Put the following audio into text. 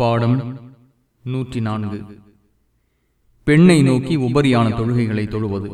பாடம் நூற்றி நான்கு. பெண்ணை நோக்கி உபரியான தொழுகைகளை தொழுவது.